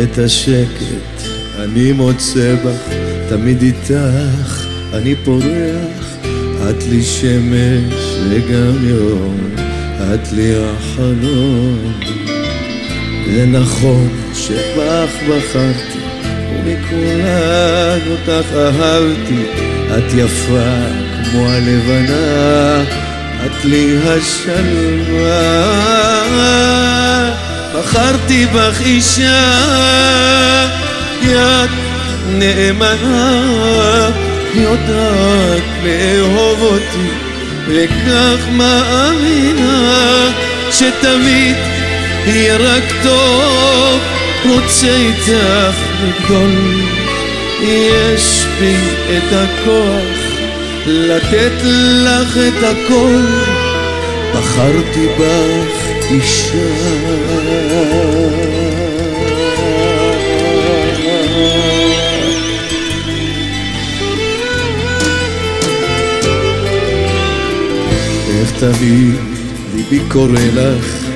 את השקט אני מוצא בך, תמיד איתך אני פורח, את לי שמש וגם יום, את לי החלום. זה נכון שבך בחרתי, ומכולן אותך אהבתי, את יפה כמו הלבנה, את לי השלווה. בחרתי בך אישה, יד נאמנה, יודעת לאהוב אותי, וכך מאמינה שתמיד יהיה רק טוב, רוצה איתך לגדול. יש בי את הכוח לתת לך את הכל, בחרתי בך אישה. איך תמיד ליבי קורא לך,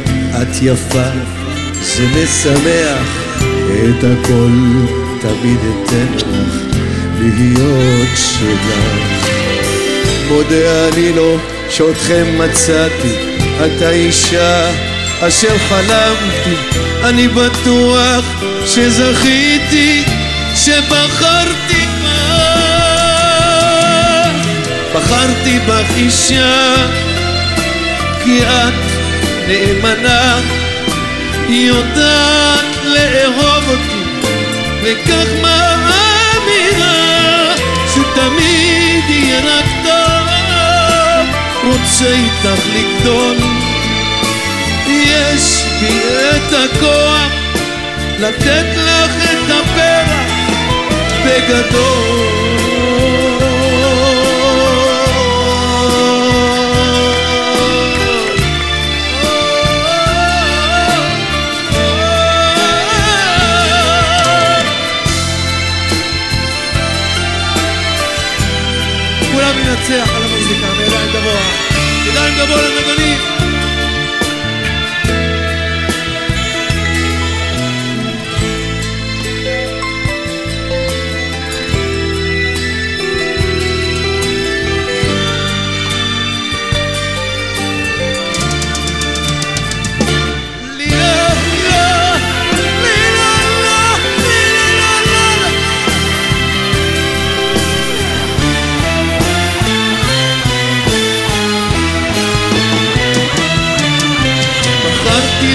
את יפה, זה משמח, את הכל תמיד אתן לך, להיות שלך. מודה אני לו שאותכם מצאתי, את האישה אשר חלמתי, אני בטוח שזכיתי, שבחרתי בך. בחרתי בך אישה, כי את נאמנה, יודעת לאהוב אותי, וכך מאמינה רוצה איתך לגדול. יש בי את הכוח לתת לך את הפרח בגדול. כולם ננצח על המוזיקה בידיים גבוה, ידיים גבוה לנגנים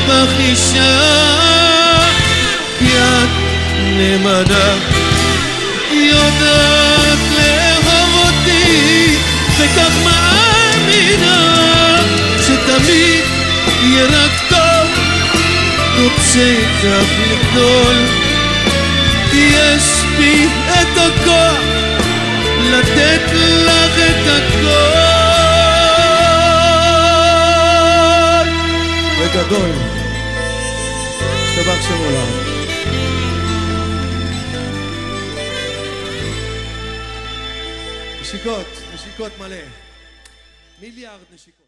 בך אישה, את נאמנה, יודעת לאהוב אותי, וכך מאמינה שתמיד יהיה רק טוב, רוצה איתך לגדול, יש בי את הכוח בגדול, השתבח שם עולם. נשיקות, נשיקות מלא. מיליארד נשיקות.